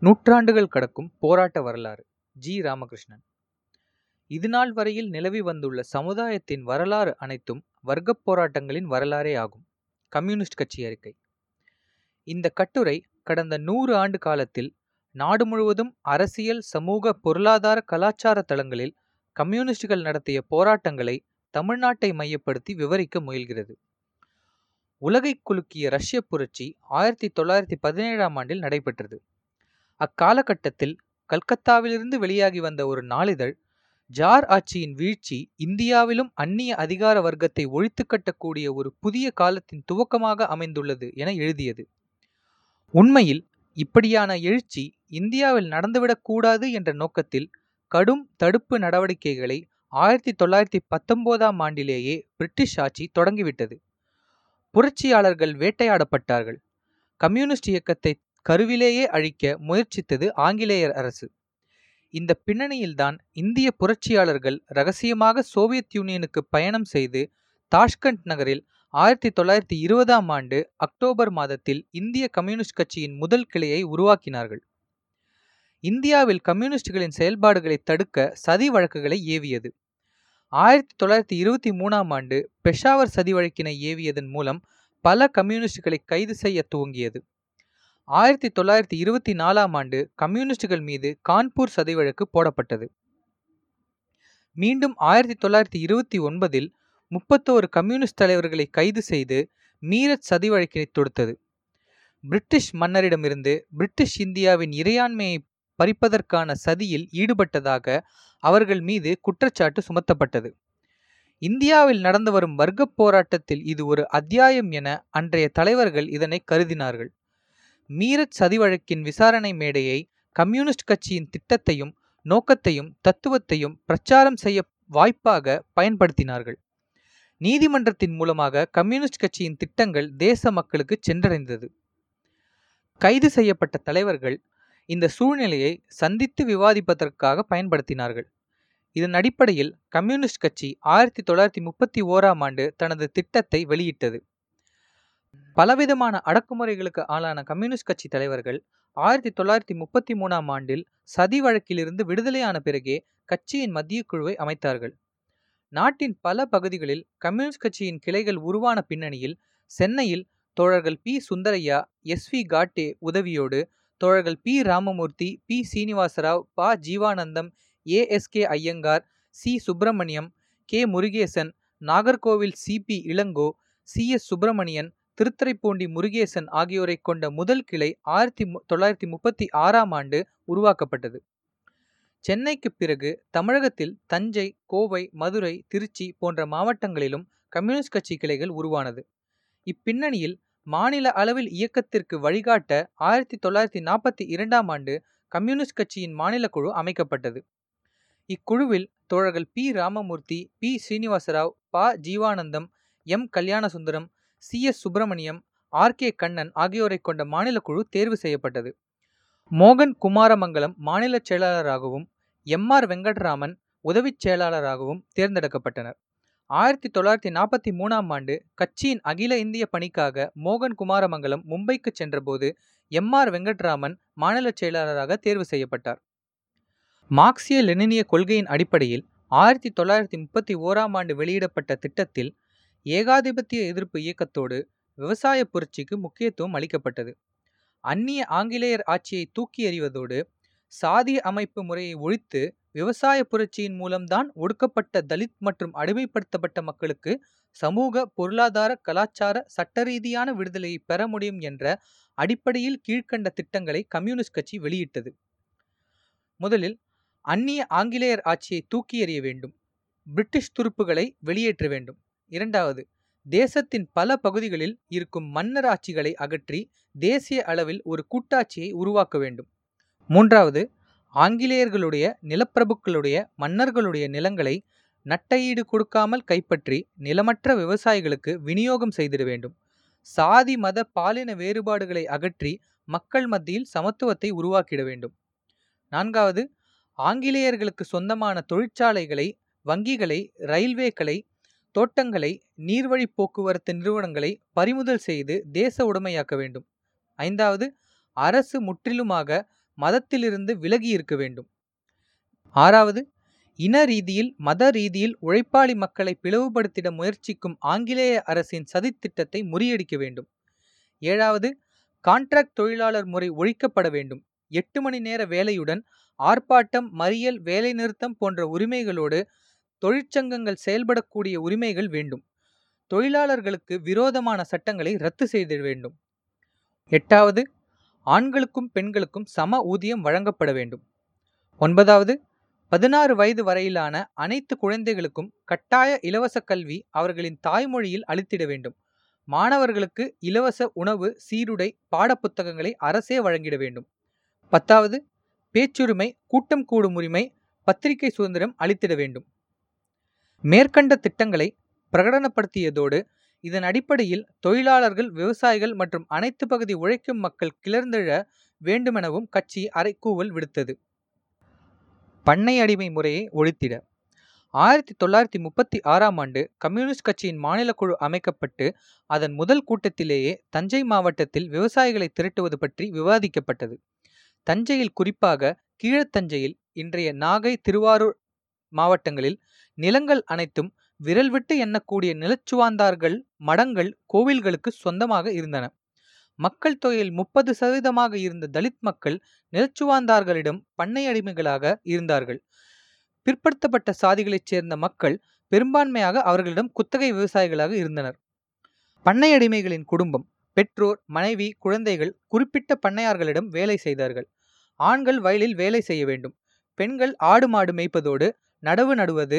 நூற்றாண்டுகள் கடக்கும் போராட்ட வரலாறு. ஜி. ராமகிருஷ்ணன். இதுநாள் வரையில் நிலவி வந்துள்ள சமுதாயத்தின் வரலாறு அனைத்தும் வர்க்கப் போராட்டங்களின் வரலாறே ஆகும். கம்யூனிஸ்ட் கட்சி அறிக்கை. இந்த கட்டுரை கடந்த நூறு ஆண்டு காலத்தில் நாடு முழுவதும் அரசியல் சமூக பொருளாதார கலாச்சார தளங்களில் கம்யூனிஸ்டுகள் நடத்திய போராட்டங்களை தமிழ்நாட்டை மையப்படுத்தி விவரிக்க முயல்கிறது. உலகை குலுக்கிய ரஷ்ய புரட்சி ஆயிரத்தி தொள்ளாயிரத்தி பதினேழாம் ஆண்டில் நடைபெற்றது. அக்காலகட்டத்தில் கல்கத்தாவிலிருந்து வெளியாகி வந்த ஒரு நாளிதழ் ஜார் ஆட்சியின் வீழ்ச்சி இந்தியாவிலும் அந்நிய அதிகார வர்க்கத்தை ஒழித்துக்கட்டக்கூடிய ஒரு புதிய காலத்தின் துவக்கமாக அமைந்துள்ளது என எழுதியது. உண்மையில் இப்படியான எழுச்சி இந்தியாவில் நடந்துவிடக்கூடாது என்ற நோக்கத்தில் கடும் தடுப்பு நடவடிக்கைகளை ஆயிரத்தி தொள்ளாயிரத்தி பத்தொன்பதாம் ஆண்டிலேயே பிரிட்டிஷ் ஆட்சி தொடங்கிவிட்டது. புரட்சியாளர்கள் வேட்டையாடப்பட்டார்கள். கம்யூனிஸ்ட் இயக்கத்தை கருவிலேயே அழிக்க முயற்சித்தது ஆங்கிலேயர் அரசு. இந்த பின்னணியில்தான் இந்திய புரட்சியாளர்கள் ரகசியமாக சோவியத் யூனியனுக்கு பயணம் செய்து தாஷ்கண்ட் நகரில் ஆயிரத்தி தொள்ளாயிரத்தி இருபதாம் ஆண்டு அக்டோபர் மாதத்தில் இந்திய கம்யூனிஸ்ட் கட்சியின் முதல் கிளையை உருவாக்கினார்கள். இந்தியாவில் கம்யூனிஸ்டுகளின் செயல்பாடுகளை தடுக்க சதி வழக்குகளை ஏவியது. ஆயிரத்தி தொள்ளாயிரத்தி இருபத்தி மூணாம் ஆண்டு பெஷாவர் சதி வழக்கினை ஏவியதன் மூலம் பல கம்யூனிஸ்டுகளை கைது செய்ய துவங்கியது. ஆயிரத்தி தொள்ளாயிரத்தி இருபத்தி நாலாம் ஆண்டு கம்யூனிஸ்டுகள் மீது கான்பூர் சதி வழக்கு போடப்பட்டது. மீண்டும் ஆயிரத்தி தொள்ளாயிரத்தி இருபத்தி ஒன்பதில் முப்பத்தோரு கம்யூனிஸ்ட் தலைவர்களை கைது செய்து மீரட் சதி வழக்கினை தொடுத்தது. பிரிட்டிஷ் மன்னரிடமிருந்து பிரிட்டிஷ் இந்தியாவின் இறையாண்மையை பறிப்பதற்கான சதியில் ஈடுபட்டதாக அவர்கள் மீது குற்றச்சாட்டு சுமத்தப்பட்டது. இந்தியாவில் நடந்து வரும் வர்க்க போராட்டத்தில் இது ஒரு அத்தியாயம் என அன்றைய தலைவர்கள் இதனை கருதினார்கள். மீரட் சதி வழக்கின் விசாரணை மேடையை கம்யூனிஸ்ட் கட்சியின் திட்டத்தையும் நோக்கத்தையும் தத்துவத்தையும் பிரச்சாரம் செய்ய வாய்ப்பாக பயன்படுத்தினார்கள். நீதிமன்றத்தின் மூலமாக கம்யூனிஸ்ட் கட்சியின் திட்டங்கள் தேச மக்களுக்கு சென்றடைந்தது. கைது செய்யப்பட்ட தலைவர்கள் இந்த சூழ்நிலையை சந்தித்து விவாதிப்பதற்காக பயன்படுத்தினார்கள். இதன் அடிப்படையில் கம்யூனிஸ்ட் கட்சி ஆயிரத்தி தொள்ளாயிரத்தி முப்பத்தி ஓராம் ஆண்டு தனது திட்டத்தை வெளியிட்டது. பலவிதமான அடக்குமுறைகளுக்கு ஆளான கம்யூனிஸ்ட் கட்சி தலைவர்கள் ஆயிரத்தி தொள்ளாயிரத்தி முப்பத்தி மூணாம் ஆண்டில் சதி வழக்கிலிருந்து விடுதலையான பிறகே கட்சியின் மத்திய குழுவை அமைத்தார்கள். நாட்டின் பல பகுதிகளில் கம்யூனிஸ்ட் கட்சியின் கிளைகள் உருவான பின்னணியில் சென்னையில் தோழர்கள் P. Sundarayya S. V. Ghate உதவியோடு தோழர்கள் பி. ராமமூர்த்தி பி. சீனிவாசராவ் ப. Jeevanandam A. S. K. Iyengar C. Subramaniam K. Murugesan Nagercoil C. P. Ilango C. S. Subramanian Thiruthuraipoondi Murugesan ஆகியோரை கொண்ட முதல் கிளை ஆயிரத்தி தொள்ளாயிரத்தி முப்பத்தி ஆறாம் ஆண்டு உருவாக்கப்பட்டது. சென்னைக்கு பிறகு தமிழகத்தில் தஞ்சை கோவை மதுரை திருச்சி போன்ற மாவட்டங்களிலும் கம்யூனிஸ்ட் கட்சி கிளைகள் உருவானது. இப்பின்னணியில் மாநில அளவில் இயக்கத்திற்கு வழிகாட்ட ஆயிரத்தி தொள்ளாயிரத்தி நாற்பத்தி இரண்டாம் ஆண்டு கம்யூனிஸ்ட் கட்சியின் மாநில குழு அமைக்கப்பட்டது. இக்குழுவில் தோழர்கள் பி. ராமமூர்த்தி பி. ஸ்ரீனிவாசராவ் ப. Jeevanandam M. Kalyanasundaram C. S. Subramaniam R. K. Kannan ஆகியோரை கொண்ட மாநில குழு தேர்வு செய்யப்பட்டது. மோகன் குமாரமங்கலம் மாநில செயலாளராகவும் எம். ஆர். வெங்கட்ராமன் உதவிச் செயலாளராகவும் தேர்ந்தெடுக்கப்பட்டனர். ஆயிரத்தி தொள்ளாயிரத்தி நாற்பத்தி மூணாம் ஆண்டு கட்சியின் அகில இந்திய பணிக்காக மோகன் குமாரமங்கலம் மும்பைக்கு சென்றபோது எம். ஆர். வெங்கட்ராமன் மாநில செயலாளராக தேர்வு செய்யப்பட்டார். மார்க்சிய லெனினிய கொள்கையின் அடிப்படையில் ஆயிரத்தி தொள்ளாயிரத்தி முப்பத்தி ஓராம் ஆண்டு வெளியிடப்பட்ட திட்டத்தில் ஏகாதிபத்திய எதிர்ப்பு இயக்கத்தோடு விவசாய புரட்சிக்கு முக்கியத்துவம் அளிக்கப்பட்டது. அந்நிய ஆங்கிலேயர் ஆட்சியை தூக்கி எறிவதோடு சாதிய அமைப்பு முறையை ஒழித்து விவசாய புரட்சியின் மூலம்தான் ஒடுக்கப்பட்ட தலித் மற்றும் அடிமைப்படுத்தப்பட்ட மக்களுக்கு சமூக பொருளாதார கலாச்சார சட்டரீதியான விடுதலையை பெற முடியும் என்ற அடிப்படையில் கீழ்கண்ட திட்டங்களை கம்யூனிஸ்ட் கட்சி வெளியிட்டது. முதலில் அந்நிய ஆங்கிலேயர் ஆட்சியை தூக்கி எறிய வேண்டும். பிரிட்டிஷ் துருப்புகளை வெளியேற்ற வேண்டும். இரண்டாவது தேசத்தின் பல பகுதிகளில் இருக்கும் மன்னர் ஆட்சிகளை அகற்றி தேசிய அளவில் ஒரு கூட்டாட்சியை உருவாக்க வேண்டும். மூன்றாவது ஆங்கிலேயர்களுடைய நிலப்பிரபுக்களுடைய மன்னர்களுடைய நிலங்களை நட்டையீடு கொடுக்காமல் கைப்பற்றி நிலமற்ற விவசாயிகளுக்கு விநியோகம் செய்திட வேண்டும். சாதி மத பாலின வேறுபாடுகளை அகற்றி மக்கள் மத்தியில் சமத்துவத்தை உருவாக்கிட வேண்டும். நான்காவது ஆங்கிலேயர்களுக்கு சொந்தமான தொழிற்சாலைகளை வங்கிகளை ரயில்வேக்களை தோட்டங்களை நீர்வழி போக்குவரத்து நிறுவனங்களை பறிமுதல் செய்து தேச உடைமையாக்க வேண்டும். ஐந்தாவது அரசு முற்றிலுமாக மதத்திலிருந்து விலகி இருக்க வேண்டும். ஆறாவது இன ரீதியில் மத ரீதியில் உழைப்பாளி மக்களை பிளவுபடுத்திட முயற்சிக்கும் ஆங்கிலேய அரசின் சதித்திட்டத்தை முறியடிக்க வேண்டும். ஏழாவது கான்ட்ராக்ட் தொழிலாளர் முறை ஒழிக்கப்பட வேண்டும். எட்டு மணி நேர வேலையுடன் ஆர்ப்பாட்டம் மறியல் வேலைநிறுத்தம் போன்ற உரிமைகளோடு தொழிற்சங்கங்கள் செயல்படக்கூடிய உரிமைகள் வேண்டும். தொழிலாளர்களுக்கு விரோதமான சட்டங்களை ரத்து செய்திட வேண்டும். எட்டாவது ஆண்களுக்கும் பெண்களுக்கும் சம ஊதியம் வழங்கப்பட வேண்டும். ஒன்பதாவது பதினாறு வயது வரையிலான அனைத்து குழந்தைகளுக்கும் கட்டாய இலவச கல்வி அவர்களின் தாய்மொழியில் அளித்திட வேண்டும். மாணவர்களுக்கு இலவச உணவு சீருடை பாடப்புத்தகங்களை அரசே வழங்கிட வேண்டும். பத்தாவது பேச்சுரிமை கூட்டம் கூடும் உரிமை பத்திரிகை சுதந்திரம் அளித்திட வேண்டும். மேற்கண்ட திட்டங்களை பிரகடனப்படுத்தியதோடு இதன் அடிப்படையில் தொழிலாளர்கள் விவசாயிகள் மற்றும் அனைத்து பகுதி உழைக்கும் மக்கள் கிளர்ந்தெழ வேண்டுமெனவும் கட்சி அறைக்கூவல் விடுத்தது. பண்ணை அடிமை முறையை ஒழித்திட. ஆயிரத்தி தொள்ளாயிரத்தி முப்பத்தி ஆறாம் ஆண்டு கம்யூனிஸ்ட் கட்சியின் மாநில குழு அமைக்கப்பட்டு அதன் முதல் கூட்டத்திலேயே தஞ்சை மாவட்டத்தில் விவசாயிகளை திரட்டுவது பற்றி விவாதிக்கப்பட்டது. தஞ்சையில் குறிப்பாக கீழத்தஞ்சையில் இன்றைய நாகை திருவாரூர் மாவட்டங்களில் நிலங்கள் அனைத்தும் விரல் விட்டு எண்ணக்கூடிய நிலச்சுவாந்தார்கள் மடங்கள் கோவில்களுக்கு சொந்தமாக இருந்தன. மக்கள் தொகையில் முப்பது சதவீதமாக இருந்த தலித் மக்கள் நிலச்சுவாந்தார்களிடம் பண்ணை அடிமைகளாக இருந்தார்கள். பிற்படுத்தப்பட்ட சாதிகளைச் சேர்ந்த மக்கள் பெரும்பான்மையாக அவர்களிடம் குத்தகை விவசாயிகளாக இருந்தனர். பண்ணை அடிமைகளின் குடும்பம் பெற்றோர் மனைவி குழந்தைகள் குறிப்பிட்ட பண்ணையார்களிடம் வேலை செய்தார்கள். ஆண்கள் வயலில் வேலை செய்ய வேண்டும். பெண்கள் ஆடு மாடு மேய்ப்பதோடு நடவு நடுவது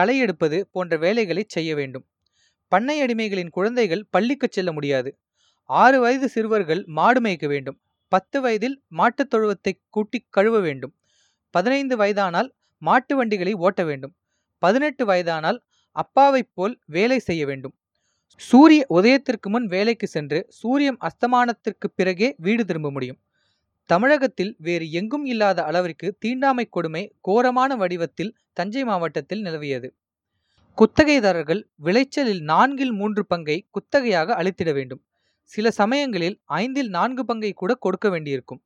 களை எடுப்பது போன்ற வேலைகளை செய்ய வேண்டும். பண்ணை அடிமைகளின் குழந்தைகள் பள்ளிக்கு செல்ல முடியாது. ஆறு வயது சிறுவர்கள் மாடு மேய்க்க வேண்டும். பத்து வயதில் மாட்டுத் தொழுவத்தை கூட்டி கழுவ வேண்டும். பதினைந்து வயதானால் மாட்டு வண்டிகளை ஓட்ட வேண்டும். பதினெட்டு வயதானால் அப்பாவைப் போல் வேலை செய்ய வேண்டும். சூரிய உதயத்திற்கு முன் வேலைக்கு சென்று சூரியன் அஸ்தமானத்திற்கு பிறகே வீடு திரும்ப முடியும். தமிழகத்தில் வேறு எங்கும் இல்லாத அளவிற்கு தீண்டாமை கொடுமை கோரமான வடிவத்தில் தஞ்சை மாவட்டத்தில் நிலவியது. குத்தகைதாரர்கள் விளைச்சலில் நான்கில் மூன்று பங்கை குத்தகையாக அளித்திட வேண்டும். சில சமயங்களில் ஐந்தில் நான்கு பங்கை கூட கொடுக்க வேண்டியிருக்கும்.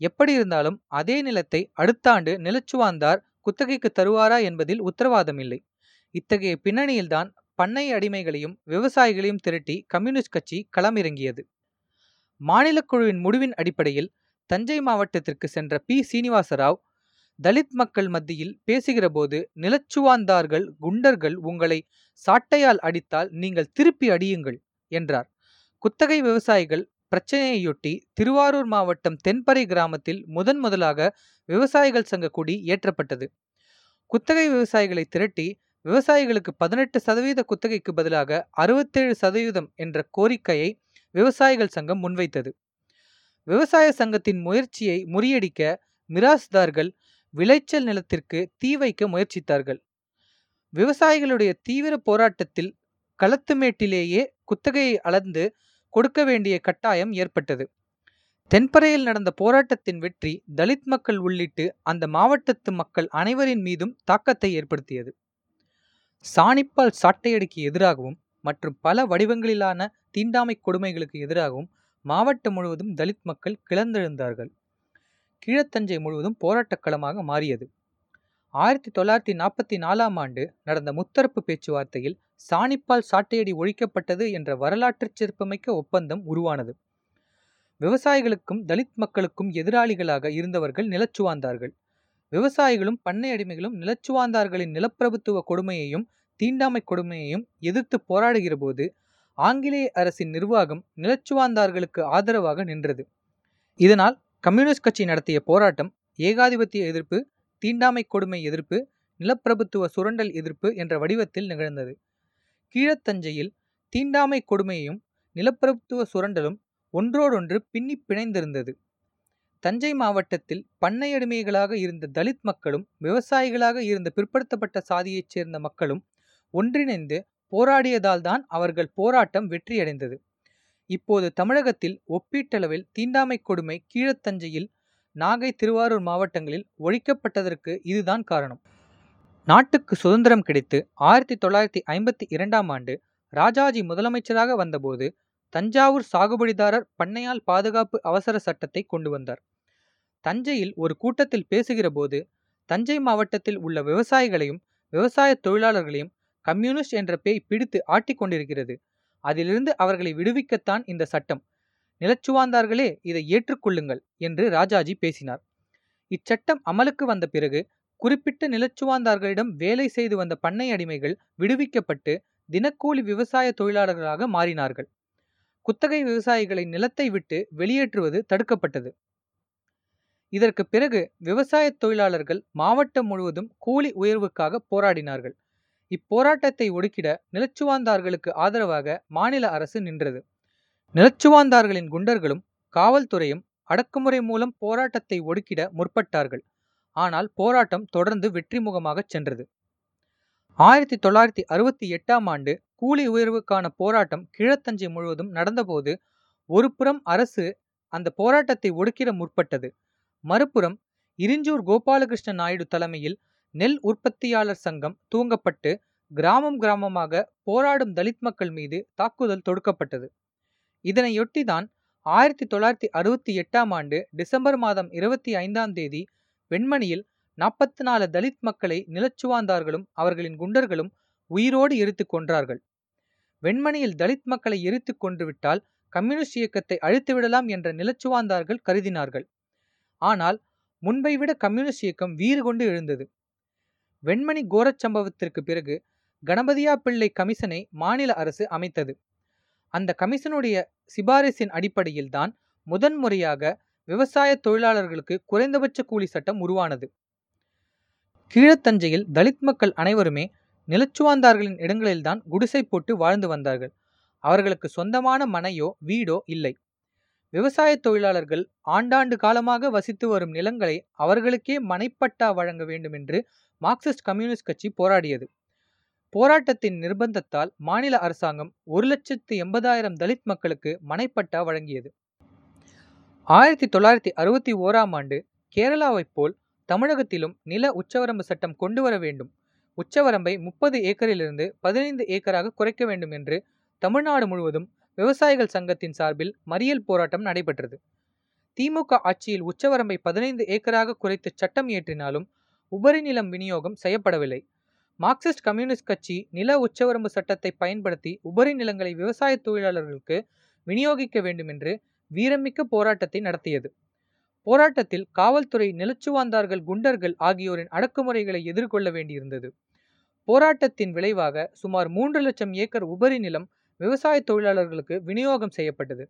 எப்படி இருந்தாலும் அதே நிலத்தை அடுத்த ஆண்டு நிலச்சுவாந்தார் குத்தகைக்கு தருவாரா என்பதில் உத்தரவாதம் இல்லை இத்தகைய பின்னணியில்தான் பண்ணை அடிமைகளையும் விவசாயிகளையும் திரட்டி கம்யூனிஸ்ட் கட்சி களமிறங்கியது. மாநில குழுவின் முடிவின் அடிப்படையில் தஞ்சை மாவட்டத்திற்கு சென்ற பி. சீனிவாசராவ் தலித் மக்கள் மத்தியில் பேசுகிறபோது நிலச்சுவாந்தார்கள் குண்டர்கள் உங்களை சாட்டையால் அடித்தால் நீங்கள் திருப்பி அடியுங்கள் என்றார். குத்தகை விவசாயிகள் பிரச்சனையொட்டி திருவாரூர் மாவட்டம் தென்பறை கிராமத்தில் முதன் முதலாக விவசாயிகள் சங்க கொடி ஏற்றப்பட்டது. குத்தகை விவசாயிகளை திரட்டி விவசாயிகளுக்கு பதினெட்டு சதவீத குத்தகைக்கு பதிலாக அறுபத்தேழு சதவீதம் என்ற கோரிக்கையை விவசாயிகள் சங்கம் முன்வைத்தது. விவசாய சங்கத்தின் முயற்சியை முறியடிக்க மிராஸ்தார்கள் விளைச்சல் நிலத்திற்கு தீ வைக்க முயற்சித்தார்கள். விவசாயிகளுடைய தீவிர போராட்டத்தில் களத்துமேட்டிலேயே குத்தகையை அளந்து கொடுக்க வேண்டிய கட்டாயம் ஏற்பட்டது. தென்பறையில் நடந்த போராட்டத்தின் வெற்றி தலித் மக்கள் உள்ளிட்டு அந்த மாவட்டத்து மக்கள் அனைவரின் மீதும் தாக்கத்தை ஏற்படுத்தியது. சாணிப்பால் சாட்டையடிக்கு எதிராகவும் மற்றும் பல வடிவங்களிலான தீண்டாமை கொடுமைகளுக்கு எதிராகவும் மாவட்டம் முழுவதும் தலித் மக்கள் கிளர்ந்தெழுந்தார்கள். கீழத்தஞ்சை முழுவதும் போராட்டக் களமாக மாறியது. ஆயிரத்தி தொள்ளாயிரத்தி நாற்பத்தி நாலாம் ஆண்டு நடந்த முத்தரப்பு பேச்சுவார்த்தையில் சாணிப்பால் சாட்டையடி ஒழிக்கப்பட்டது என்ற வரலாற்று சிறப்புமிக்க ஒப்பந்தம் உருவானது. விவசாயிகளுக்கும் தலித் மக்களுக்கும் எதிராளிகளாக இருந்தவர்கள் நிலச்சுவாந்தார்கள். விவசாயிகளும் பண்ணை அடிமைகளும் நிலச்சுவாந்தார்களின் நிலப்பிரபுத்துவ கொடுமையையும் தீண்டாமை கொடுமையையும் எதிர்த்து போராடுகிற போது ஆங்கிலேய அரசின் நிர்வாகம் நிலச்சுவாந்தார்களுக்கு ஆதரவாக நின்றது. இதனால் கம்யூனிஸ்ட் கட்சி நடத்திய போராட்டம் ஏகாதிபத்திய எதிர்ப்பு தீண்டாமை கொடுமை எதிர்ப்பு நிலப்பிரபுத்துவ சுரண்டல் எதிர்ப்பு என்ற வடிவத்தில் நிகழ்ந்தது. கீழத்தஞ்சையில் தீண்டாமை கொடுமையும் நிலப்பிரபுத்துவ சுரண்டலும் ஒன்றோடொன்று பின்னி பிணைந்திருந்தது. தஞ்சை மாவட்டத்தில் பண்ணையடிமைகளாக இருந்த தலித் மக்களும் விவசாயிகளாக இருந்த பிற்படுத்தப்பட்ட சாதியைச் சேர்ந்த மக்களும் ஒன்றிணைந்து போராடியதால் தான் அவர்கள் போராட்டம் வெற்றியடைந்தது. இப்போது தமிழகத்தில் ஒப்பீட்டளவில் தீண்டாமை கொடுமை கீழத்தஞ்சையில் நாகை திருவாரூர் மாவட்டங்களில் ஒழிக்கப்பட்டதற்கு இதுதான் காரணம். நாட்டுக்கு சுதந்திரம் கிடைத்து ஆயிரத்தி தொள்ளாயிரத்தி ஐம்பத்தி இரண்டாம் ஆண்டு ராஜாஜி முதலமைச்சராக வந்தபோது தஞ்சாவூர் சாகுபடிதாரர் பண்ணையால் பாதுகாப்பு அவசர சட்டத்தை கொண்டு வந்தார். தஞ்சையில் ஒரு கூட்டத்தில் பேசுகிறபோது தஞ்சை மாவட்டத்தில் உள்ள விவசாயிகளையும் விவசாய தொழிலாளர்களையும் கம்யூனிஸ்ட் என்ற பேய் பிடித்து ஆட்டிக் கொண்டிருக்கிறது. அதிலிருந்து அவர்களை விடுவிக்கத்தான் இந்த சட்டம். நிலச்சுவாந்தார்களே இதை ஏற்றுக்கொள்ளுங்கள் என்று ராஜாஜி பேசினார். இச்சட்டம் அமலுக்கு வந்த பிறகு குறிப்பிட்ட நிலச்சுவாந்தார்களிடம் வேலை செய்து வந்த பண்ணை அடிமைகள் விடுவிக்கப்பட்டு தினக்கூலி விவசாய தொழிலாளர்களாக மாறினார்கள். குத்தகை விவசாயிகளை நிலத்தை விட்டு வெளியேற்றுவது தடுக்கப்பட்டது. இதற்கு பிறகு விவசாய தொழிலாளர்கள் மாவட்டம் முழுவதும் கூலி உயர்வுக்காக போராடினார்கள். இப்போராட்டத்தை ஒடுக்கிட நிலச்சுவாந்தார்களுக்கு ஆதரவாக மாநில அரசு நின்றது. நிலச்சுவாந்தார்களின் குண்டர்களும் காவல்துறையும் அடக்குமுறை மூலம் போராட்டத்தை ஒடுக்கிட முற்பட்டார்கள். ஆனால் போராட்டம் தொடர்ந்து வெற்றிமுகமாகச் சென்றது. ஆயிரத்தி தொள்ளாயிரத்தி அறுபத்தி எட்டாம் ஆண்டு கூலி உயர்வுக்கான போராட்டம் கிழத்தஞ்சை முழுவதும் நடந்தபோது ஒருபுறம் அரசு அந்த போராட்டத்தை ஒடுக்கிட முற்பட்டது. மறுபுறம் இரிஞ்சூர் கோபாலகிருஷ்ண நாயுடு தலைமையில் நெல் உற்பத்தியாளர் சங்கம் தூங்கப்பட்டு கிராமம் கிராமமாக போராடும் தலித் மக்கள் மீது தாக்குதல் தொடுக்கப்பட்டது. இதனையொட்டிதான் ஆயிரத்தி தொள்ளாயிரத்தி அறுபத்தி எட்டாம் ஆண்டு டிசம்பர் மாதம் இருபத்தி ஐந்தாம் தேதி வெண்மணியில் நாற்பத்தி நாலு தலித் மக்களை நிலச்சுவாந்தார்களும் அவர்களின் குண்டர்களும் உயிரோடு எரித்து கொன்றார்கள். வெண்மணியில் தலித் மக்களை எரித்து கொன்றுவிட்டால் கம்யூனிஸ்ட் இயக்கத்தை அழித்துவிடலாம் என்ற நிலச்சுவாந்தார்கள் கருதினார்கள். ஆனால் முன்பை விட கம்யூனிஸ்ட் இயக்கம் வீறு கொண்டு எழுந்தது. வெண்மணி கோரச் சம்பவத்திற்கு பிறகு கணபதியா பிள்ளை கமிஷனை மாநில அரசு அமைத்தது. அந்த கமிஷனுடைய சிபாரிசின் அடிப்படையில் தான் முதன்முறையாக விவசாய தொழிலாளர்களுக்கு குறைந்தபட்ச கூலி சட்டம் உருவானது. கீழத்தஞ்சையில் தலித் மக்கள் அனைவருமே நிலச்சுவாந்தார்களின் இடங்களில்தான் குடிசை போட்டு வாழ்ந்து வந்தார்கள். அவர்களுக்கு சொந்தமான மனையோ வீடோ இல்லை. விவசாய தொழிலாளர்கள் ஆண்டாண்டு காலமாக வசித்து வரும் நிலங்களை அவர்களுக்கே மனைப்பட்டா வழங்க வேண்டும் என்று மார்க்சிஸ்ட் கம்யூனிஸ்ட் கட்சி போராடியது. போராட்டத்தின் நிர்பந்தத்தால் மாநில அரசாங்கம் ஒரு லட்சத்து எண்பதாயிரம் தலித் மக்களுக்கு மனைப்பட்டா வழங்கியது. ஆயிரத்தி தொள்ளாயிரத்தி அறுபத்தி ஓராம் ஆண்டு கேரளாவைப் போல் தமிழகத்திலும் நில உச்சவரம்பு சட்டம் கொண்டு வர வேண்டும். உச்சவரம்பை முப்பது ஏக்கரிலிருந்து பதினைந்து ஏக்கராக குறைக்க வேண்டும் என்று தமிழ்நாடு முழுவதும் விவசாயிகள் சங்கத்தின் சார்பில் மறியல் போராட்டம் நடைபெற்றது. திமுக ஆட்சியில் உச்சவரம்பை பதினைந்து ஏக்கராக குறைத்து சட்டம் இயற்றினாலும் உபரி நிலம் விநியோகம் செய்யப்படவில்லை. மார்க்சிஸ்ட் கம்யூனிஸ்ட் கட்சி நில உச்சவரம்பு சட்டத்தை பயன்படுத்தி உபரி நிலங்களை விவசாய தொழிலாளர்களுக்கு விநியோகிக்க வேண்டும் என்று வீரமிக்க போராட்டத்தை நடத்தியது. போராட்டத்தில் காவல்துறை நிலச்சுவாந்தார்கள் குண்டர்கள் ஆகியோரின் அடக்குமுறைகளை எதிர்கொள்ள வேண்டியிருந்தது. போராட்டத்தின் விளைவாக சுமார் மூன்று லட்சம் ஏக்கர் உபரி நிலம் விவசாய தொழிலாளர்களுக்கு விநியோகம் செய்யப்பட்டது.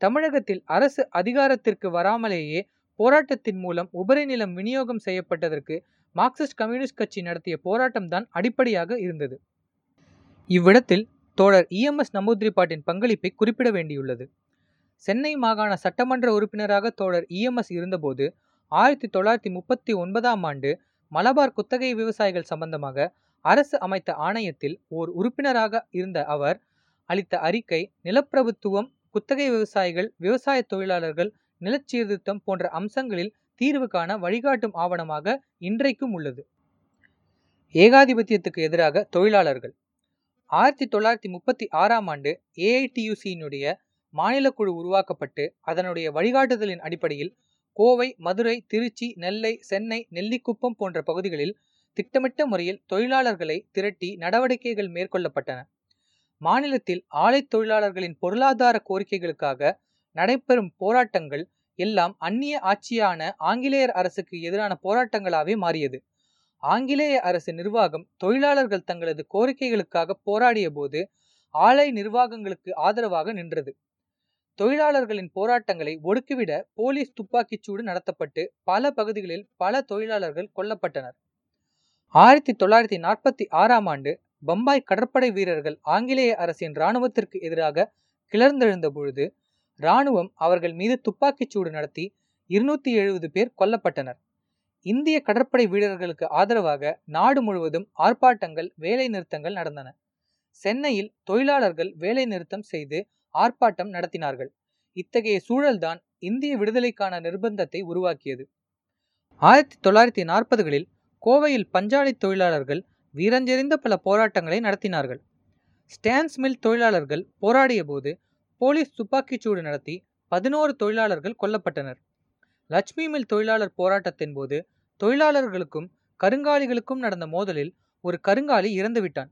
தமிழகத்தில் அரசு அதிகாரத்திற்கு வராமலேயே போராட்டத்தின் மூலம் உபரி நிலம் விநியோகம் செய்யப்பட்டதற்கு மார்க்சிஸ்ட் கம்யூனிஸ்ட் கட்சி நடத்திய போராட்டம்தான் அடிப்படையாக இருந்தது. இவ்விடத்தில் தோழர் இஎம்எஸ் நம்பூதிரிப்பாட்டின் பங்களிப்பை குறிப்பிட வேண்டியுள்ளது. சென்னை மாகாண சட்டமன்ற உறுப்பினராக தோழர் இஎம்எஸ் இருந்தபோது ஆயிரத்தி தொள்ளாயிரத்தி முப்பத்தி ஒன்பதாம் ஆண்டு மலபார் குத்தகை விவசாயிகள் சம்பந்தமாக அரசு அமைத்த ஆணையத்தில் ஓர் உறுப்பினராக இருந்த அவர் அளித்த அறிக்கை நிலப்பிரபுத்துவம் குத்தகை விவசாயிகள் விவசாய தொழிலாளர்கள் நிலச்சீர்திருத்தம் போன்ற அம்சங்களில் தீர்வு காண வழிகாட்டும் ஆவணமாக இன்றைக்கும் உள்ளது. ஏகாதிபத்தியத்துக்கு எதிராக தொழிலாளர்கள். ஆயிரத்தி தொள்ளாயிரத்தி முப்பத்தி ஆறாம் ஆண்டு ஏஐடியூசியினுடைய மாநில குழு உருவாக்கப்பட்டு அதனுடைய வழிகாட்டுதலின் அடிப்படையில் கோவை மதுரை திருச்சி நெல்லை சென்னை நெல்லிக்குப்பம் போன்ற பகுதிகளில் திட்டமிட்ட முறையில் தொழிலாளர்களை திரட்டி நடவடிக்கைகள் மேற்கொள்ளப்பட்டன. மாநிலத்தில் ஆலை தொழிலாளர்களின் பொருளாதார கோரிக்கைகளுக்காக நடைபெறும் போராட்டங்கள் எல்லாம் அந்நிய ஆட்சியான ஆங்கிலேயர் அரசுக்கு எதிரான போராட்டங்களாகவே மாறியது. ஆங்கிலேய அரசு நிர்வாகம் தொழிலாளர்கள் தங்களது கோரிக்கைகளுக்காக போராடிய போது ஆலை நிர்வாகங்களுக்கு ஆதரவாக நின்றது. தொழிலாளர்களின் போராட்டங்களை ஒடுக்கிவிட போலீஸ் துப்பாக்கிச்சூடு நடத்தப்பட்டு பல பகுதிகளில் பல தொழிலாளர்கள் கொல்லப்பட்டனர். ஆயிரத்தி தொள்ளாயிரத்தி நாற்பத்தி ஆறாம் ஆண்டு பம்பாய் கடற்படை வீரர்கள் ஆங்கிலேய அரசின் இராணுவத்திற்கு எதிராக கிளர்ந்தெழுந்த பொழுது இராணுவம் அவர்கள் மீது துப்பாக்கிச் சூடு நடத்தி இருநூத்தி எழுபது பேர் கொல்லப்பட்டனர். இந்திய கடற்படை வீரர்களுக்கு ஆதரவாக நாடு முழுவதும் ஆர்ப்பாட்டங்கள் வேலை நிறுத்தங்கள் நடந்தன. சென்னையில் தொழிலாளர்கள் வேலை நிறுத்தம் செய்து ஆர்ப்பாட்டம் நடத்தினார்கள். இத்தகைய சூழல்தான் இந்திய விடுதலைக்கான நிர்பந்தத்தை உருவாக்கியது. ஆயிரத்தி தொள்ளாயிரத்தி நாற்பதுகளில் கோவையில் பஞ்சாலை தொழிலாளர்கள் வீரஞ்செறிந்த பல போராட்டங்களை நடத்தினார்கள். ஸ்டான்ஸ் மில் தொழிலாளர்கள் போராடிய போது போலீஸ் துப்பாக்கிச்சூடு நடத்தி பதினோரு தொழிலாளர்கள் கொல்லப்பட்டனர். லட்சுமி மில் தொழிலாளர் போராட்டத்தின் போது தொழிலாளர்களுக்கும் கருங்காலிகளுக்கும் நடந்த மோதலில் ஒரு கருங்காலி இறந்துவிட்டான்.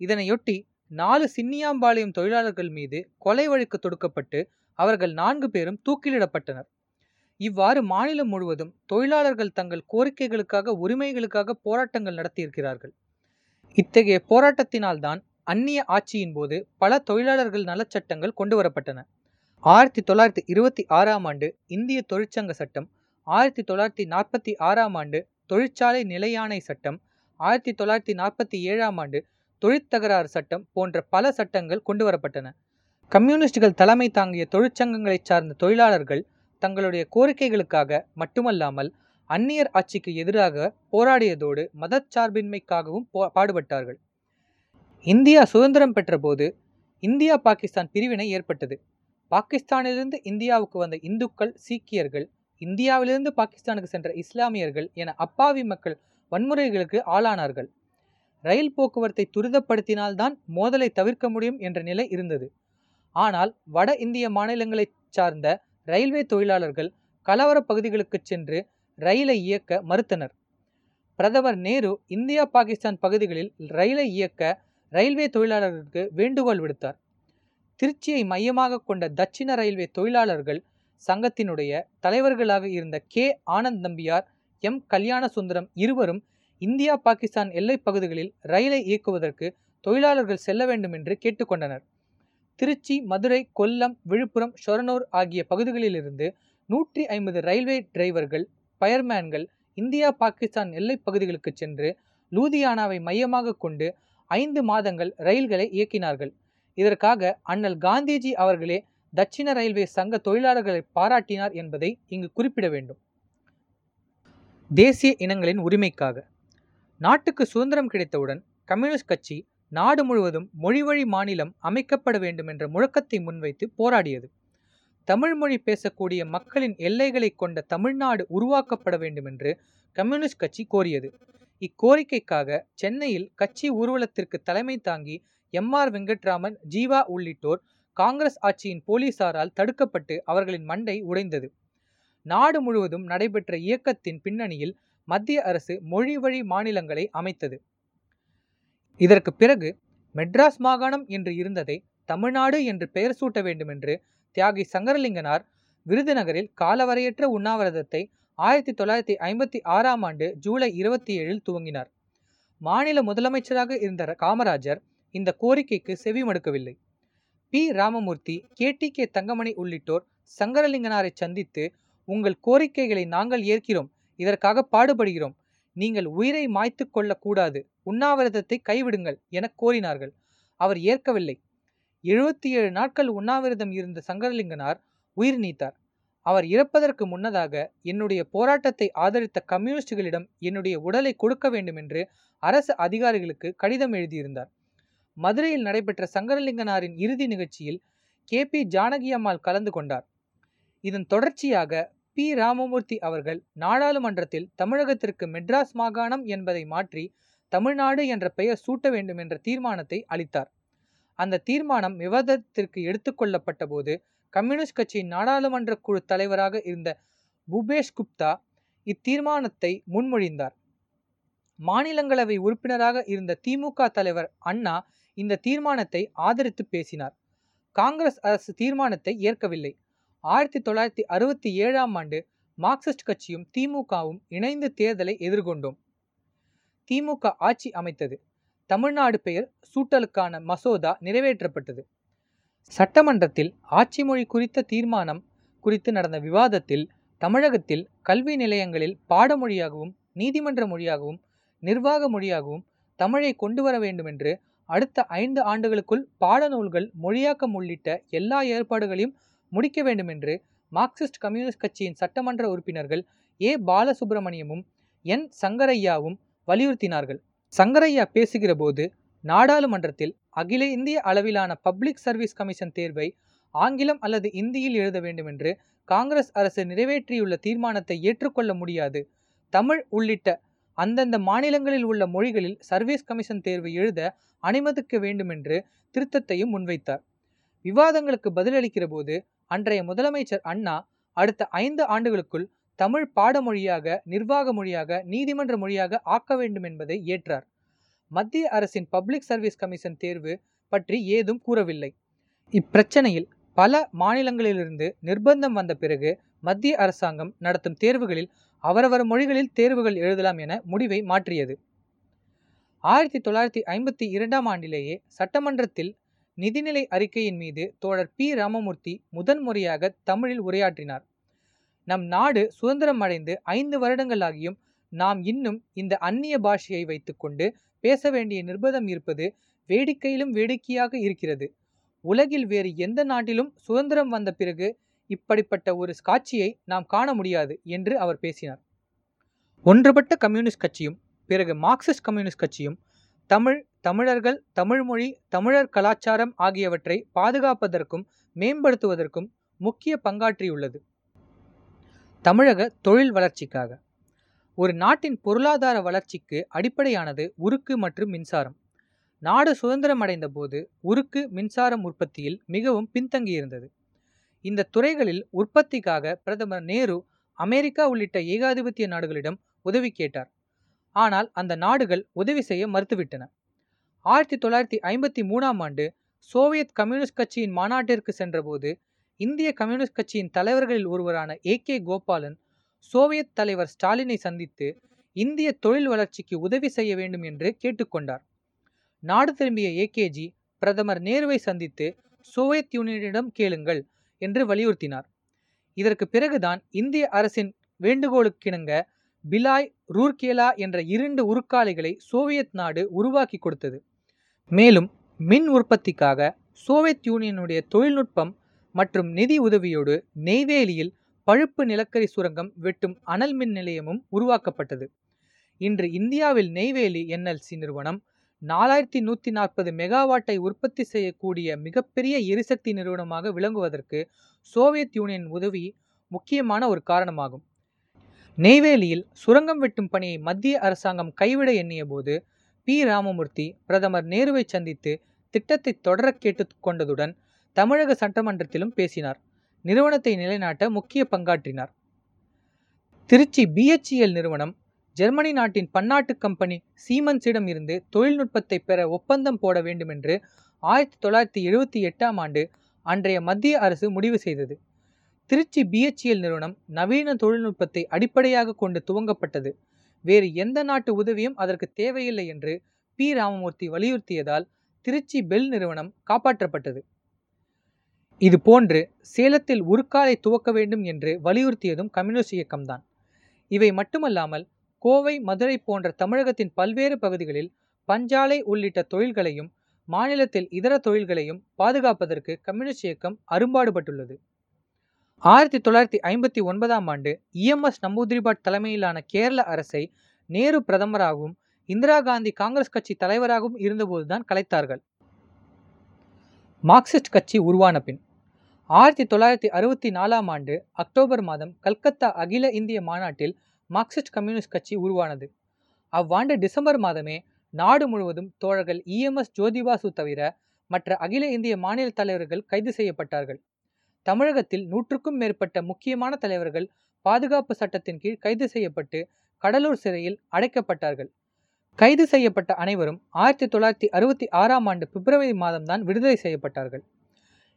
இதனையொட்டி நாலு சின்னியாம்பாளையம் தொழிலாளர்கள் மீது கொலை வழக்கு தொடுக்கப்பட்டு அவர்கள் நான்கு பேரும் தூக்கிலிடப்பட்டனர். இவ்வாறு மாநிலம் முழுவதும் தொழிலாளர்கள் தங்கள் கோரிக்கைகளுக்காக உரிமைகளுக்காக போராட்டங்கள் நடத்தியிருக்கிறார்கள். இத்தகைய போராட்டத்தினால்தான் அந்நிய ஆட்சியின் போது பல தொழிலாளர்கள் நலச்சட்டங்கள் கொண்டு வரப்பட்டன. ஆயிரத்தி தொள்ளாயிரத்தி இருபத்தி ஆறாம் ஆண்டு இந்திய தொழிற்சங்க சட்டம் ஆயிரத்தி தொள்ளாயிரத்தி நாற்பத்தி ஆறாம் ஆண்டு தொழிற்சாலை நிலையாணை சட்டம் ஆயிரத்தி தொள்ளாயிரத்தி நாற்பத்தி ஏழாம் ஆண்டு தொழிற்தகராறு சட்டம் போன்ற பல சட்டங்கள் கொண்டு வரப்பட்டன. கம்யூனிஸ்டுகள் தலைமை தாங்கிய தொழிற்சங்கங்களைச் சார்ந்த தொழிலாளர்கள் தங்களுடைய கோரிக்கைகளுக்காக மட்டுமல்லாமல் அந்நியர் ஆட்சிக்கு எதிராக போராடியதோடு மதச்சார்பின்மைக்காகவும் பாடுபட்டார்கள். இந்தியா சுதந்திரம் பெற்றபோது இந்தியா பாகிஸ்தான் பிரிவினை ஏற்பட்டது. பாகிஸ்தானிலிருந்து இந்தியாவுக்கு வந்த இந்துக்கள் சீக்கியர்கள் இந்தியாவிலிருந்து பாகிஸ்தானுக்கு சென்ற இஸ்லாமியர்கள் என அப்பாவி மக்கள் வன்முறைகளுக்கு ஆளானார்கள். ரயில் போக்குவரத்தை துரிதப்படுத்தினால்தான் மோதலை தவிர்க்க முடியும் என்ற நிலை இருந்தது. ஆனால் வட இந்திய மாநிலங்களைச் சார்ந்த ரயில்வே தொழிலாளர்கள் கலவர பகுதிகளுக்கு சென்று ரயிலை இயக்க மறுத்தனர். பிரதமர் நேரு இந்தியா பாகிஸ்தான் பகுதிகளில் ரயிலை இயக்க ரயில்வே தொழிலாளர்களுக்கு வேண்டுகோள் விடுத்தார். திருச்சியை மையமாக கொண்ட தட்சிண ரயில்வே தொழிலாளர்கள் சங்கத்தினுடைய தலைவர்களாக இருந்த கே. ஆனந்த் நம்பியார் எம். கல்யாண சுந்தரம் இருவரும் இந்தியா பாகிஸ்தான் எல்லைப் பகுதிகளில் ரயிலை இயக்குவதற்கு தொழிலாளர்கள் செல்ல வேண்டும் என்று கேட்டுக்கொண்டனர். திருச்சி மதுரை கொல்லம் விழுப்புரம் ஷொரனூர் ஆகிய பகுதிகளிலிருந்து நூற்றி ஐம்பது ரயில்வே டிரைவர்கள் பயர்மேன்கள் இந்தியா பாகிஸ்தான் எல்லைப் பகுதிகளுக்கு சென்று லூதியானாவை மையமாக கொண்டு ஐந்து மாதங்கள் ரயில்களை இயக்கினார்கள். இதற்காக அண்ணல் காந்திஜி அவர்களே தட்சிண ரயில்வே சங்க தொழிலாளர்களை பாராட்டினார் என்பதை இங்கு குறிப்பிட வேண்டும். தேசிய இனங்களின் உரிமைக்காக. நாட்டுக்கு சுதந்திரம் கிடைத்தவுடன் கம்யூனிஸ்ட் கட்சி நாடு முழுவதும் மொழிவழி மாநிலம் அமைக்கப்பட வேண்டும் என்ற முழக்கத்தை முன்வைத்து போராடியது. தமிழ் மொழி பேசக்கூடிய மக்களின் எல்லைகளை கொண்ட தமிழ்நாடு உருவாக்கப்பட வேண்டும் என்று கம்யூனிஸ்ட் கட்சி கோரியது. இக்கோரிக்கைக்காக சென்னையில் கட்சி ஊர்வலத்திற்கு தலைமை தாங்கி எம் ஆர் வெங்கட்ராமன் ஜீவா உள்ளிட்டோர் காங்கிரஸ் ஆட்சியின் போலீசாரால் தடுக்கப்பட்டு அவர்களின் மண்டை உடைந்தது. நாடு முழுவதும் நடைபெற்ற இயக்கத்தின் பின்னணியில் மத்திய அரசு மொழி வழி மாநிலங்களை அமைத்தது. இதற்கு பிறகு மெட்ராஸ் மாகாணம் என்று இருந்ததை தமிழ்நாடு என்று பெயர் சூட்ட வேண்டுமென்று தியாகி சங்கரலிங்கனார் விருதுநகரில் காலவரையற்ற உண்ணாவிரதத்தை ஆயிரத்தி தொள்ளாயிரத்தி ஐம்பத்தி ஆறாம் ஆண்டு ஜூலை இருபத்தி ஏழில் துவங்கினார். மாநில முதலமைச்சராக இருந்த காமராஜர் இந்த கோரிக்கைக்கு செவி மடுக்கவில்லை. P. Ramamurthy K. T. K. Thangamani உள்ளிட்டோர் சங்கரலிங்கனாரை சந்தித்து உங்கள் கோரிக்கைகளை நாங்கள் ஏற்கிறோம். இதற்காக பாடுபடுகிறோம். நீங்கள் உயிரை மாய்த்து கொள்ளக்கூடாது. உண்ணாவிரதத்தை கைவிடுங்கள் என கோரினார்கள். அவர் ஏற்கவில்லை. எழுபத்தி ஏழு நாட்கள் உண்ணாவிரதம் இருந்த சங்கரலிங்கனார் உயிர் நீத்தார். அவர் இறப்பதற்கு முன்னதாக என்னுடைய போராட்டத்தை ஆதரித்த கம்யூனிஸ்டுகளிடம் என்னுடைய உடலை கொடுக்க வேண்டும் என்று அரசு அதிகாரிகளுக்கு கடிதம் எழுதியிருந்தார். மதுரையில் நடைபெற்ற சங்கரலிங்கனாரின் இறுதி நிகழ்ச்சியில் கே. பி. ஜானகி அம்மாள் கலந்து கொண்டார். இதன் தொடர்ச்சியாக பி. ராமமூர்த்தி அவர்கள் நாடாளுமன்றத்தில் தமிழகத்திற்கு மெட்ராஸ் மாகாணம் என்பதை மாற்றி தமிழ்நாடு என்ற பெயர் சூட்ட வேண்டும் என்ற தீர்மானத்தை அளித்தார். அந்த தீர்மானம் விவாதத்திற்கு எடுத்துக்கொள்ளப்பட்ட போது கம்யூனிஸ்ட் கட்சியின் நாடாளுமன்ற குழு தலைவராக இருந்த பூபேஷ் குப்தா இத்தீர்மானத்தை முன்மொழிந்தார். மாநிலங்களவை உறுப்பினராக இருந்த திமுக தலைவர் அண்ணா இந்த தீர்மானத்தை ஆதரித்து பேசினார். காங்கிரஸ் அரசு தீர்மானத்தை ஏற்கவில்லை. ஆயிரத்தி தொள்ளாயிரத்தி அறுபத்தி ஏழாம் ஆண்டு மார்க்சிஸ்ட் கட்சியும் திமுகவும் இணைந்து தேர்தலை எதிர்கொண்டோம். திமுக ஆட்சி அமைத்தது. தமிழ்நாடு பெயர் சூட்டலுக்கான மசோதா நிறைவேற்றப்பட்டது. சட்டமன்றத்தில் ஆட்சி மொழி குறித்த தீர்மானம் குறித்து நடந்த விவாதத்தில் தமிழகத்தில் கல்வி நிலையங்களில் பாடமொழியாகவும் நீதிமன்ற மொழியாகவும் நிர்வாக மொழியாகவும் தமிழை கொண்டு வர வேண்டுமென்று அடுத்த ஐந்து ஆண்டுகளுக்குள் பாடநூல்கள் மொழியாக்கம் உள்ளிட்ட எல்லா ஏற்பாடுகளையும் முடிக்க வேண்டுமென்று மார்க்சிஸ்ட் கம்யூனிஸ்ட் கட்சியின் சட்டமன்ற உறுப்பினர்கள் ஏ. பாலசுப்பிரமணியமும் என். சங்கரையாவும் வலியுறுத்தினார்கள். சங்கரையா பேசுகிற போது நாடாளுமன்றத்தில் அகில இந்திய அளவிலான பப்ளிக் சர்வீஸ் கமிஷன் தேர்வை ஆங்கிலம் அல்லது இந்தியில் எழுத வேண்டுமென்று காங்கிரஸ் அரசு நிறைவேற்றியுள்ள தீர்மானத்தை ஏற்றுக்கொள்ள முடியாது. தமிழ் உள்ளிட்ட அந்தந்த மாநிலங்களில் உள்ள மொழிகளில் சர்வீஸ் கமிஷன் தேர்வு எழுத அனுமதிக்க வேண்டுமென்று திருத்தத்தையும் முன்வைத்தார். விவாதங்களுக்கு பதிலளிக்கிற போது அன்றைய முதலமைச்சர் அண்ணா அடுத்த ஐந்து ஆண்டுகளுக்குள் தமிழ் பாடமொழியாக நிர்வாக மொழியாக நீதிமன்ற மொழியாக ஆக்க வேண்டும் என்பதை ஏற்றார். மத்திய அரசின் பப்ளிக் சர்வீஸ் கமிஷன் தேர்வு பற்றி ஏதும் கூறவில்லை. இப்பிரச்சனையில் பல மாநிலங்களிலிருந்து நிர்பந்தம் வந்த பிறகு மத்திய அரசாங்கம் நடத்தும் தேர்வுகளில் அவரவர் மொழிகளில் தேர்வுகள் எழுதலாம் என முடிவை மாற்றியது. ஆயிரத்தி தொள்ளாயிரத்தி ஐம்பத்தி இரண்டாம் ஆண்டிலேயே சட்டமன்றத்தில் நிதிநிலை அறிக்கையின் மீது தோழர் பி. ராமமூர்த்தி முதன்முறையாக தமிழில் உரையாற்றினார். நம் நாடு சுதந்திரம் அடைந்து ஐந்து வருடங்களாகியும் நாம் இன்னும் இந்த அந்நிய பாஷையை வைத்துக்கொண்டு பேச வேண்டிய நிர்பந்தம் இருப்பது வேடிக்கையிலும் வேடிக்கையாக இருக்கிறது. உலகில் வேறு எந்த நாட்டிலும் சுதந்திரம் வந்த பிறகு இப்படிப்பட்ட ஒரு காட்சியை நாம் காண முடியாது என்று அவர் பேசினார். ஒன்றுபட்ட கம்யூனிஸ்ட் கட்சியும் பிறகு மார்க்சிஸ்ட் கம்யூனிஸ்ட் கட்சியும் தமிழ் தமிழர்கள் தமிழ்மொழி தமிழர் கலாச்சாரம் ஆகியவற்றை பாதுகாப்பதற்கும் மேம்படுத்துவதற்கும் முக்கிய பங்காற்றியுள்ளது. தமிழக தொழில் வளர்ச்சிக்காக. ஒரு நாட்டின் பொருளாதார வளர்ச்சிக்கு அடிப்படையானது உருக்கு மற்றும் மின்சாரம். நாடு சுதந்திரம் அடைந்த போது உருக்கு மின்சாரம் உற்பத்தியில் மிகவும் பின்தங்கியிருந்தது. இந்த துறைகளில் உற்பத்திக்காக பிரதமர் நேரு அமெரிக்கா உள்ளிட்ட ஏகாதிபத்திய நாடுகளிடம் உதவி கேட்டார். ஆனால் அந்த நாடுகள் உதவி செய்ய மறுத்துவிட்டன. ஆயிரத்தி தொள்ளாயிரத்தி ஐம்பத்தி மூணாம் ஆண்டு சோவியத் கம்யூனிஸ்ட் கட்சியின் மாநாட்டிற்கு சென்றபோது இந்திய கம்யூனிஸ்ட் கட்சியின் தலைவர்களில் ஒருவரான ஏ கே கோபாலன் சோவியத் தலைவர் ஸ்டாலினை சந்தித்து இந்திய தொழில் வளர்ச்சிக்கு உதவி செய்ய வேண்டும் என்று கேட்டுக்கொண்டார். நாடு திரும்பிய ஏகேஜி பிரதமர் நேருவை சந்தித்து சோவியத் யூனியனிடம் கேளுங்கள் என்று வலியுறுத்தினார். இதற்கு பிறகுதான் இந்திய அரசின் வேண்டுகோளுக்கிணங்க பிலாய் ரூர்கேலா என்ற இரண்டு உருக்காலைகளை சோவியத் நாடு உருவாக்கி கொடுத்தது. மேலும் மின் உற்பத்திக்காக சோவியத் யூனியனுடைய தொழில்நுட்பம் மற்றும் நிதி உதவியோடு நெய்வேலியில் பழுப்பு நிலக்கரி சுரங்கம் வெட்டும் அனல் மின் நிலையமும் உருவாக்கப்பட்டது. இன்று இந்தியாவில் நெய்வேலி என்எல்சி நிறுவனம் நாலாயிரத்தி நூற்றி நாற்பது மெகாவாட்டை உற்பத்தி செய்யக்கூடிய மிகப்பெரிய எரிசக்தி நிறுவனமாக விளங்குவதற்கு சோவியத் யூனியன் உதவி முக்கியமான ஒரு காரணமாகும். நெய்வேலியில் சுரங்கம் வெட்டும் பணியை மத்திய அரசாங்கம் கைவிட எண்ணிய போது பி. ராமமூர்த்தி பிரதமர் நேருவை சந்தித்து திட்டத்தை தொடர கேட்டுக்கொண்டதுடன் தமிழக சட்டமன்றத்திலும் பேசினார். நிறுவனத்தை நிலைநாட்ட முக்கிய பங்காற்றினார். திருச்சி பிஹெச்இஎல் நிறுவனம் ஜெர்மனி நாட்டின் பன்னாட்டு கம்பெனி சீமன்ஸிடம் இருந்து தொழில்நுட்பத்தை பெற ஒப்பந்தம் போட வேண்டுமென்று ஆயிரத்தி தொள்ளாயிரத்தி எழுபத்தி எட்டாம் ஆண்டு அன்றைய மத்திய அரசு முடிவு செய்தது. திருச்சி பிஹெச்இஎல் நிறுவனம் நவீன தொழில்நுட்பத்தை அடிப்படையாக கொண்டு துவங்கப்பட்டது. வேறு எந்த நாட்டு உதவியும் அதற்கு தேவையில்லை என்று பி. ராமமூர்த்தி வலியுறுத்தியதால் திருச்சி பெல் நிறுவனம் காப்பாற்றப்பட்டது. இது போன்று சேலத்தில் உருக்காலை துவக்க வேண்டும் என்று வலியுறுத்தியதும் கம்யூனிஸ்ட் இயக்கம்தான். இவை மட்டுமல்லாமல் கோவை மதுரை போன்ற தமிழகத்தின் பல்வேறு பகுதிகளில் பஞ்சாலை உள்ளிட்ட தொழில்களையும் மாநிலத்தில் இதர தொழில்களையும் பாதுகாப்பதற்கு கம்யூனிஸ்ட் இயக்கம் அரும்பாடுபட்டுள்ளது. ஆயிரத்தி தொள்ளாயிரத்தி ஐம்பத்தி ஒன்பதாம் ஆண்டு இஎம்எஸ் நம்பூதிரிபாட் தலைமையிலான கேரள அரசை நேரு பிரதமராகவும் இந்திரா காந்தி காங்கிரஸ் கட்சி தலைவராகவும் இருந்தபோதுதான் கலைத்தார்கள். மார்க்சிஸ்ட் கட்சி உருவான பின். ஆயிரத்தி தொள்ளாயிரத்தி அறுபத்தி நாலாம் ஆண்டு அக்டோபர் மாதம் கல்கத்தா அகில இந்திய மாநாட்டில் மார்க்சிஸ்ட் கம்யூனிஸ்ட் கட்சி உருவானது. அவ்வாண்டு டிசம்பர் மாதமே நாடு முழுவதும் தோழர்கள் இஎம்எஸ் ஜோதிபாசு தவிர மற்ற அகில இந்திய மாநில தலைவர்கள் கைது செய்யப்பட்டார்கள். தமிழகத்தில் நூற்றுக்கும் மேற்பட்ட முக்கியமான தலைவர்கள் பாதுகாப்பு சட்டத்தின் கீழ் கைது செய்யப்பட்டு கடலூர் சிறையில் அடைக்கப்பட்டார்கள். கைது செய்யப்பட்ட அனைவரும் ஆயிரத்தி தொள்ளாயிரத்தி அறுபத்தி ஆறாம் ஆண்டு பிப்ரவரி மாதம்தான் விடுதலை செய்யப்பட்டார்கள்.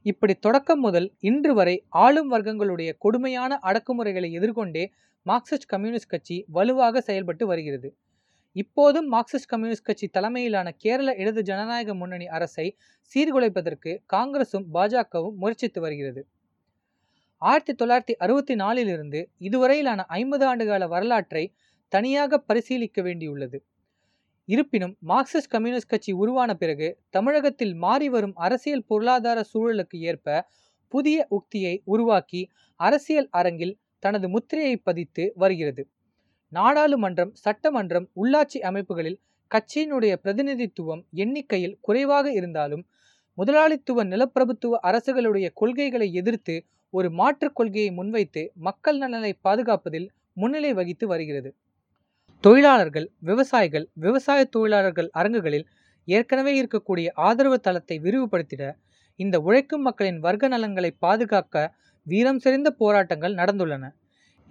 இப்படி தொடக்கம் முதல் இன்று வரை ஆளும் வர்க்கங்களுடைய கொடுமையான அடக்குமுறைகளை எதிர்கொண்டே மார்க்சிஸ்ட் கம்யூனிஸ்ட் கட்சி வலுவாக செயல்பட்டு வருகிறது. இப்போதும் மார்க்சிஸ்ட் கம்யூனிஸ்ட் கட்சி தலைமையிலான கேரள இடது ஜனநாயக முன்னணி அரசை சீர்குலைப்பதற்கு காங்கிரசும் பாஜகவும் முயற்சித்து வருகிறது. ஆயிரத்தி தொள்ளாயிரத்தி அறுபத்தி நாலிலிருந்து இதுவரையிலான ஐம்பது ஆண்டுகால வரலாற்றை தனியாக பரிசீலிக்க வேண்டியுள்ளது. இருப்பினும் மார்க்சிஸ்ட் கம்யூனிஸ்ட் கட்சி உருவான பிறகு தமிழகத்தில் மாறி வரும் அரசியல் பொருளாதார சூழலுக்கு ஏற்ப புதிய உக்தியை உருவாக்கி அரசியல் அரங்கில் தனது முத்திரையை பதித்து வருகிறது. நாடாளுமன்றம் சட்டமன்றம் உள்ளாட்சி அமைப்புகளில் கட்சியினுடைய பிரதிநிதித்துவம் எண்ணிக்கையில் குறைவாக இருந்தாலும் முதலாளித்துவ நிலப்பிரபுத்துவ அரசுகளுடைய கொள்கைகளை எதிர்த்து ஒரு மாற்றுக் கொள்கையை முன்வைத்து மக்கள் நலனை பாதுகாப்பதில் முன்னிலை வகித்து வருகிறது. தொழிலாளர்கள் விவசாயிகள் விவசாய தொழிலாளர்கள் அரங்குகளில் ஏற்கனவே இருக்கக்கூடிய ஆதரவு தளத்தை விரிவுபடுத்திட இந்த உழைக்கும் மக்களின் வர்க்க நலன்களை பாதுகாக்க வீரம் செறிந்த போராட்டங்கள் நடந்துள்ளன.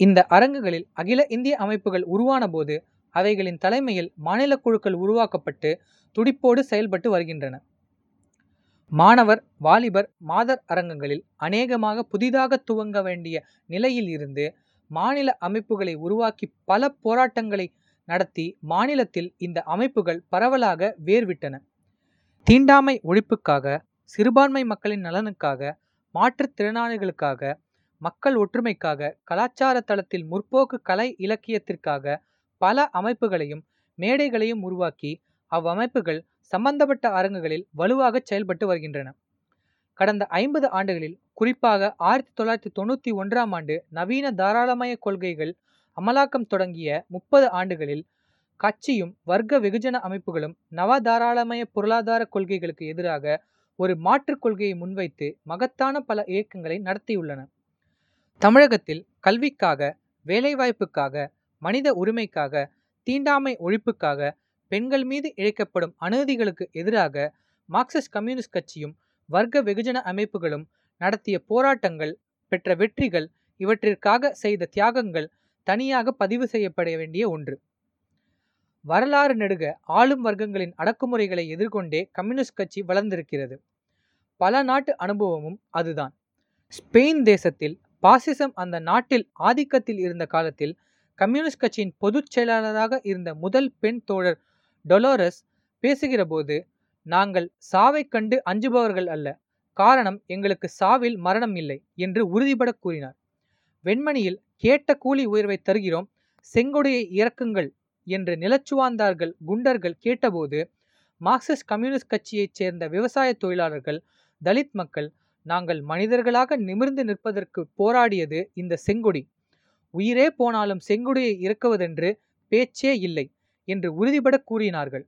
இந்த அரங்குகளில் அகில இந்திய அமைப்புகள் உருவான போது அவைகளின் தலைமையில் மாநில குழுக்கள் உருவாக்கப்பட்டு துடிப்போடு செயல்பட்டு வருகின்றன. மாணவர் வாலிபர் மாதர் அரங்கங்களில் அநேகமாக புதிதாக துவங்க வேண்டிய நிலையில் இருந்து மாநில அமைப்புகளை உருவாக்கி பல போராட்டங்களை நடத்தி மாநிலத்தில் இந்த அமைப்புகள் பரவலாக வேர்விட்டன. தீண்டாமை ஒழிப்புக்காக சிறுபான்மை மக்களின் நலனுக்காக மாற்றுத்திறனாளிகளுக்காக மக்கள் ஒற்றுமைக்காக கலாச்சார தளத்தில் முற்போக்கு கலை இலக்கியத்திற்காக பல அமைப்புகளையும் மேடைகளையும் உருவாக்கி அவ்வமைப்புகள் சம்பந்தப்பட்ட அரங்குகளில் வலுவாக செயல்பட்டு வருகின்றன. கடந்த ஐம்பது ஆண்டுகளில் குறிப்பாக ஆயிரத்தி தொள்ளாயிரத்தி தொண்ணூற்றி ஒன்றாம் ஆண்டு நவீன தாராளமய கொள்கைகள் அமலாக்கம் தொடங்கிய முப்பது ஆண்டுகளில் கட்சியும் வர்க்க வெகுஜன அமைப்புகளும் நவதாராளமய பொருளாதார கொள்கைகளுக்கு எதிராக ஒரு மாற்றுக் கொள்கையை முன்வைத்து மகத்தான பல இயக்கங்களை நடத்தியுள்ளன. தமிழகத்தில் கல்விக்காக வேலைவாய்ப்புக்காக மனித உரிமைக்காக தீண்டாமை ஒழிப்புக்காக பெண்கள் மீது இழைக்கப்படும் அநீதிகளுக்கு எதிராக மார்க்சிஸ்ட் கம்யூனிஸ்ட் கட்சியும் வர்க்க வெகுஜன அமைப்புகளும் நடத்திய போராட்டங்கள் பெற்ற வெற்றிகள் இவற்றிற்காக செய்த தியாகங்கள் தனியாக பதிவு செய்யப்பட வேண்டிய ஒன்று. வரலாறு நெடுக ஆளும் வர்க்கங்களின் அடக்குமுறைகளை எதிர்கொண்டே கம்யூனிஸ்ட் கட்சி வளர்ந்திருக்கிறது. பல நாட்டு அனுபவமும் அதுதான். ஸ்பெயின் தேசத்தில் பாசிசம் அந்த நாட்டில் ஆதிக்கத்தில் இருந்த காலத்தில் கம்யூனிஸ்ட் கட்சியின் பொதுச் செயலாளராக இருந்த முதல் பெண் தோழர் டொலோரஸ் பேசுகிறபோது நாங்கள் சாவைக் கண்டு அஞ்சுபவர்கள் அல்ல. காரணம் எங்களுக்கு சாவில் மரணம் இல்லை என்று உறுதிபட கூறினார். வெண்மணியில் கேட்ட கூலி உயர்வை தருகிறோம். செங்கொடியை இறக்குங்கள் என்று நிலச்சுவாந்தார்கள் குண்டர்கள் கேட்டபோது மார்க்சிஸ்ட் கம்யூனிஸ்ட் கட்சியைச் சேர்ந்த விவசாய தொழிலாளர்கள் தலித் மக்கள் நாங்கள் மனிதர்களாக நிமிர்ந்து நிற்பதற்கு போராடியது இந்த செங்கொடி. உயிரே போனாலும் செங்கொடியை இறக்குவதென்று பேச்சே இல்லை என்று உறுதிபட கூறினார்கள்.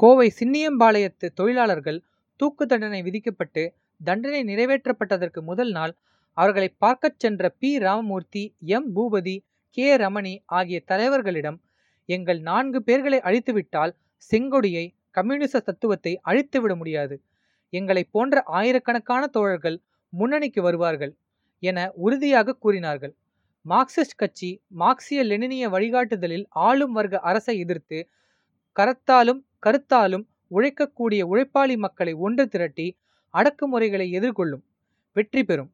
கோவை சின்னியம்பாளையத்து தொழிலாளர்கள் தூக்கு தண்டனை விதிக்கப்பட்டு தண்டனை நிறைவேற்றப்பட்டதற்கு முதல் நாள் அவர்களை பார்க்கச் சென்ற P. Ramamurthy M. Boopathi K. Ramani ஆகிய தலைவர்களிடம் எங்கள் நான்கு பேர்களை அழித்துவிட்டால் செங்கொடியை கம்யூனிச தத்துவத்தை அழித்துவிட முடியாது. எங்களை போன்ற ஆயிரக்கணக்கான தோழர்கள் முன்னணிக்கு வருவார்கள் என உறுதியாக கூறினார்கள். மார்க்சிஸ்ட் கட்சி மார்க்சிய லெனினிய வழிகாட்டுதலில் ஆளும் வர்க்க அரசை எதிர்த்து கரத்தாலும் கருத்தாலும் உழைக்கக்கூடிய உழைப்பாளி மக்களை ஒன்று திரட்டி அடக்குமுறைகளை எதிர்கொள்ளும். வெற்றி பெறும்.